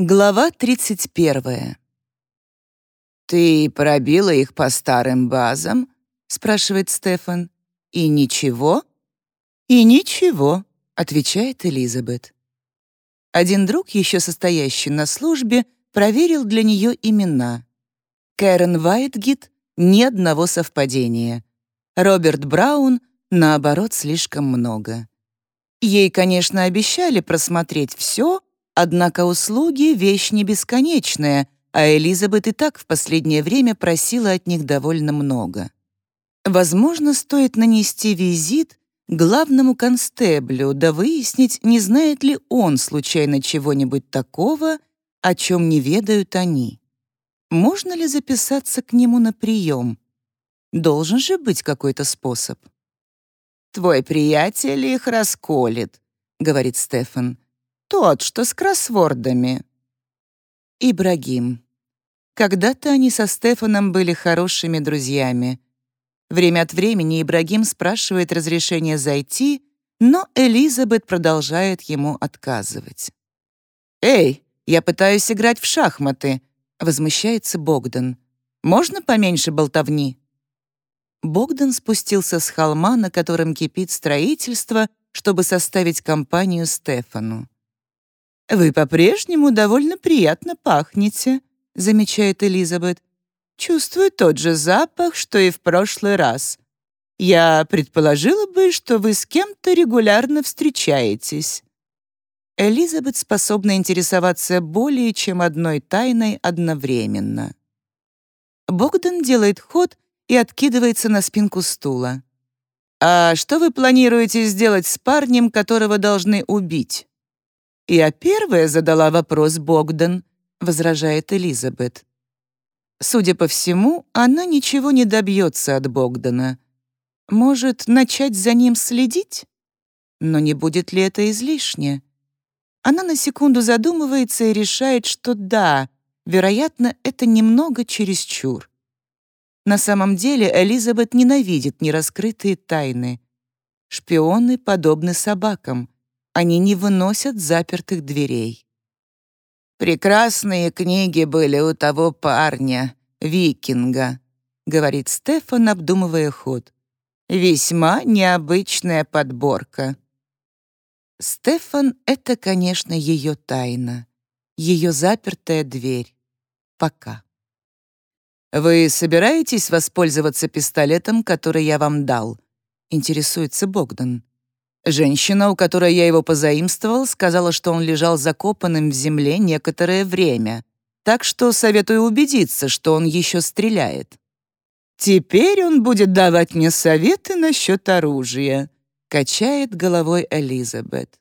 Глава 31. «Ты пробила их по старым базам?» — спрашивает Стефан. «И ничего?» «И ничего», — отвечает Элизабет. Один друг, еще состоящий на службе, проверил для нее имена. Кэрен Вайтгит — ни одного совпадения. Роберт Браун, наоборот, слишком много. Ей, конечно, обещали просмотреть все, Однако услуги — вещь не бесконечная, а Элизабет и так в последнее время просила от них довольно много. Возможно, стоит нанести визит главному констеблю, да выяснить, не знает ли он случайно чего-нибудь такого, о чем не ведают они. Можно ли записаться к нему на прием? Должен же быть какой-то способ. «Твой приятель их расколет», — говорит Стефан. Тот, что с кроссвордами. Ибрагим. Когда-то они со Стефаном были хорошими друзьями. Время от времени Ибрагим спрашивает разрешения зайти, но Элизабет продолжает ему отказывать. «Эй, я пытаюсь играть в шахматы», — возмущается Богдан. «Можно поменьше болтовни?» Богдан спустился с холма, на котором кипит строительство, чтобы составить компанию Стефану. «Вы по-прежнему довольно приятно пахнете», — замечает Элизабет. «Чувствую тот же запах, что и в прошлый раз. Я предположила бы, что вы с кем-то регулярно встречаетесь». Элизабет способна интересоваться более чем одной тайной одновременно. Богдан делает ход и откидывается на спинку стула. «А что вы планируете сделать с парнем, которого должны убить?» «Я первая задала вопрос Богдан», — возражает Элизабет. Судя по всему, она ничего не добьется от Богдана. Может, начать за ним следить? Но не будет ли это излишне? Она на секунду задумывается и решает, что да, вероятно, это немного чересчур. На самом деле Элизабет ненавидит нераскрытые тайны. Шпионы подобны собакам — они не выносят запертых дверей. «Прекрасные книги были у того парня, викинга», — говорит Стефан, обдумывая ход. «Весьма необычная подборка». Стефан — это, конечно, ее тайна, ее запертая дверь. Пока. «Вы собираетесь воспользоваться пистолетом, который я вам дал?» — интересуется Богдан. Женщина, у которой я его позаимствовал, сказала, что он лежал закопанным в земле некоторое время, так что советую убедиться, что он еще стреляет. «Теперь он будет давать мне советы насчет оружия», — качает головой Элизабет.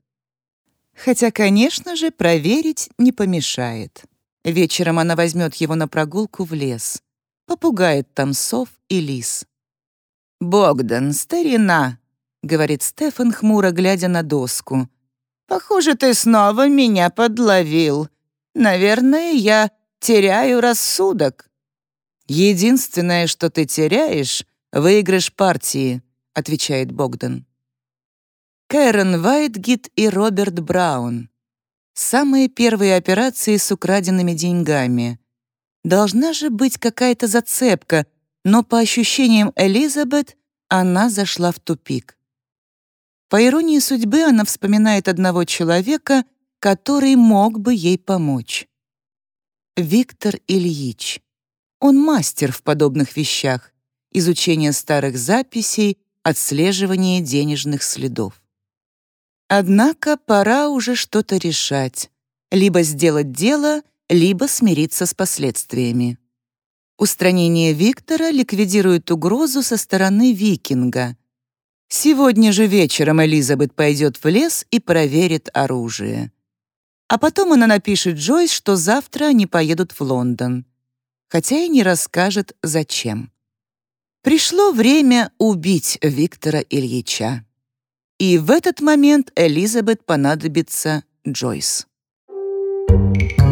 Хотя, конечно же, проверить не помешает. Вечером она возьмет его на прогулку в лес, попугает там сов и лис. «Богдан, старина!» — говорит Стефан, хмуро глядя на доску. «Похоже, ты снова меня подловил. Наверное, я теряю рассудок». «Единственное, что ты теряешь — выигрыш партии», — отвечает Богдан. Кэрон Вайтгит и Роберт Браун. Самые первые операции с украденными деньгами. Должна же быть какая-то зацепка, но по ощущениям Элизабет она зашла в тупик. По иронии судьбы, она вспоминает одного человека, который мог бы ей помочь. Виктор Ильич. Он мастер в подобных вещах, изучение старых записей, отслеживание денежных следов. Однако пора уже что-то решать. Либо сделать дело, либо смириться с последствиями. Устранение Виктора ликвидирует угрозу со стороны викинга — Сегодня же вечером Элизабет пойдет в лес и проверит оружие. А потом она напишет Джойс, что завтра они поедут в Лондон. Хотя и не расскажет, зачем. Пришло время убить Виктора Ильича. И в этот момент Элизабет понадобится Джойс. Thank.